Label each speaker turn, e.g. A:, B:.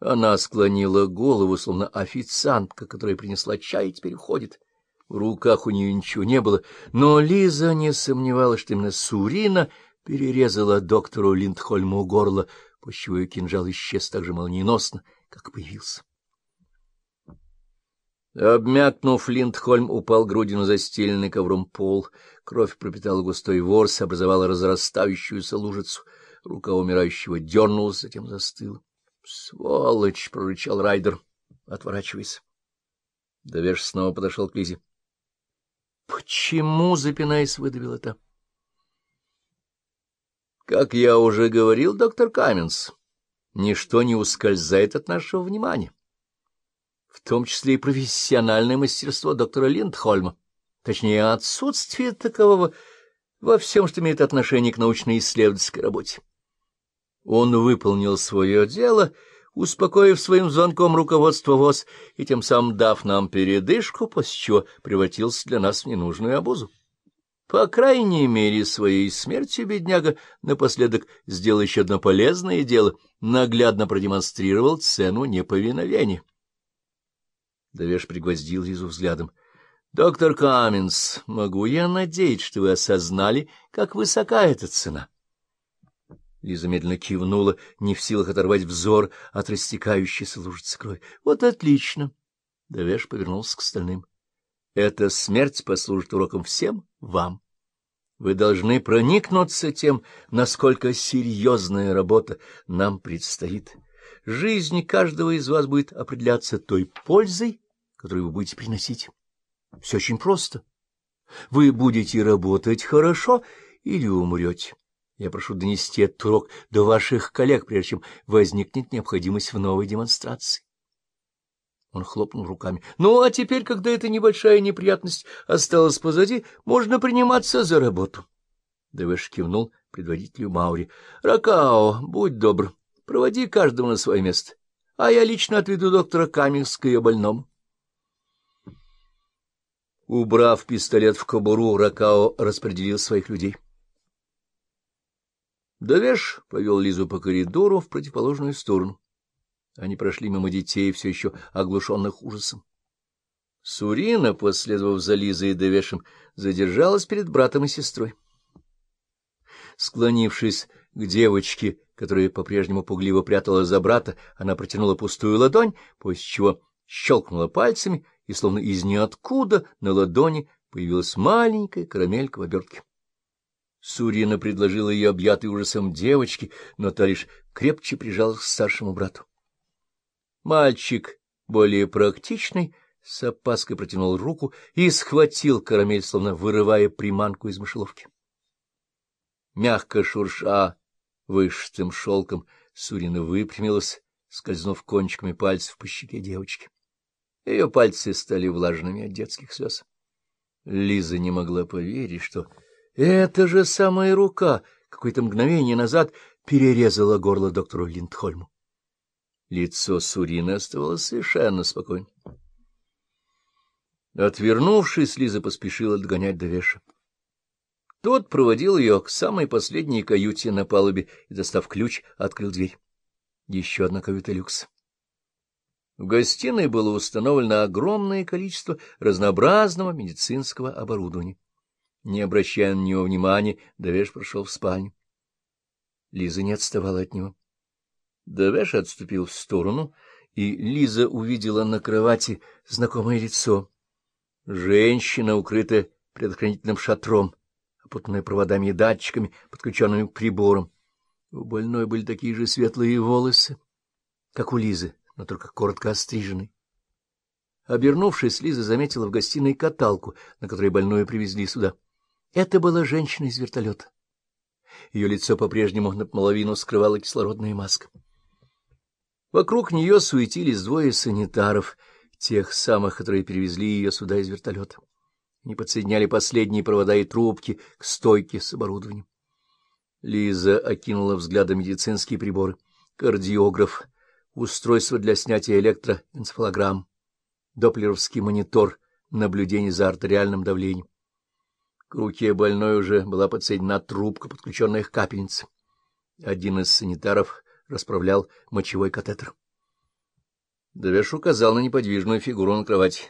A: Она склонила голову, словно официантка, которая принесла чай и теперь уходит. В руках у нее ничего не было, но Лиза не сомневалась, что именно Сурина перерезала доктору Линдхольму горло, после чего ее кинжал исчез так же молниеносно, как появился. Обмякнув, Линдхольм упал грудью на застеленный ковром пол. Кровь пропитала густой ворс, образовала разрастающуюся лужицу. Рука умирающего дернулась, затем застыла. — Сволочь! — прорычал Райдер, отворачиваясь. Довеш снова подошел к Лизе. — Почему, запинаясь, выдавил это? — Как я уже говорил, доктор Каменс, ничто не ускользает от нашего внимания в том числе и профессиональное мастерство доктора Линдхольма, точнее, отсутствие такового во всем, что имеет отношение к научно-исследовательской работе. Он выполнил свое дело, успокоив своим звонком руководство ВОЗ и тем самым дав нам передышку, после чего превратился для нас в ненужную обузу. По крайней мере, своей смертью бедняга напоследок сделал еще одно полезное дело, наглядно продемонстрировал цену неповиновения. Довеш пригвоздил Лизу взглядом. — Доктор Каменс, могу я надеяться, что вы осознали, как высока эта цена? Лиза медленно кивнула, не в силах оторвать взор от растекающейся лужицы крови. — Вот отлично! Довеш повернулся к остальным. — Эта смерть послужит уроком всем вам. Вы должны проникнуться тем, насколько серьезная работа нам предстоит. — Жизнь каждого из вас будет определяться той пользой, которую вы будете приносить. Все очень просто. Вы будете работать хорошо или умрете. Я прошу донести этот урок до ваших коллег, прежде чем возникнет необходимость в новой демонстрации. Он хлопнул руками. — Ну, а теперь, когда эта небольшая неприятность осталась позади, можно приниматься за работу. Дэвэш кивнул предводителю Маури. — Ракао, будь добр, Проводи каждого на свое место, а я лично отведу доктора Каминска ее больному. Убрав пистолет в кобуру, Ракао распределил своих людей. Довеш повел Лизу по коридору в противоположную сторону. Они прошли мимо детей, все еще оглушенных ужасом. Сурина, последовав за Лизой и Довешем, задержалась перед братом и сестрой. Склонившись к девочке, которая по-прежнему пугливо прятала за брата, она протянула пустую ладонь, после чего щелкнула пальцами, и словно из ниоткуда на ладони появилась маленькая карамелька в обертке. Сурина предложила ее объятой ужасом девочке, но та лишь крепче прижалась к старшему брату. Мальчик, более практичный, с опаской протянул руку и схватил карамель, словно вырывая приманку из мышеловки. Мягко шурша вышитым шелком, Сурина выпрямилась, скользнув кончиками пальцев по щеке девочки. Ее пальцы стали влажными от детских слез. Лиза не могла поверить, что эта же самая рука какое-то мгновение назад перерезала горло доктору Линдхольму. Лицо Сурины оставалось совершенно спокойным. Отвернувшись, Лиза поспешила догонять Довеша. Тот проводил ее к самой последней каюте на палубе и, достав ключ, открыл дверь. Еще одна каюта люкс. В гостиной было установлено огромное количество разнообразного медицинского оборудования. Не обращая на него внимания, Давеш прошел в спальню. Лиза не отставала от него. Давеш отступил в сторону, и Лиза увидела на кровати знакомое лицо. Женщина, укрытая предохранительным шатром, опутанная проводами и датчиками, подключенными к приборам. У больной были такие же светлые волосы, как у Лизы, но только коротко остриженные. Обернувшись, Лиза заметила в гостиной каталку, на которой больную привезли сюда. Это была женщина из вертолета. Ее лицо по-прежнему наполовину скрывала кислородная маска. Вокруг нее суетились двое санитаров, тех самых, которые перевезли ее сюда из вертолета. Они подсоединяли последние провода и трубки к стойке с оборудованием. Лиза окинула взглядом медицинские приборы. Кардиограф, устройство для снятия электроэнцефалограмм, доплеровский монитор, наблюдение за артериальным давлением. К руке больной уже была подсоединена трубка, подключенная к капельнице. Один из санитаров расправлял мочевой катетер. Довеш указал на неподвижную фигуру на кровати.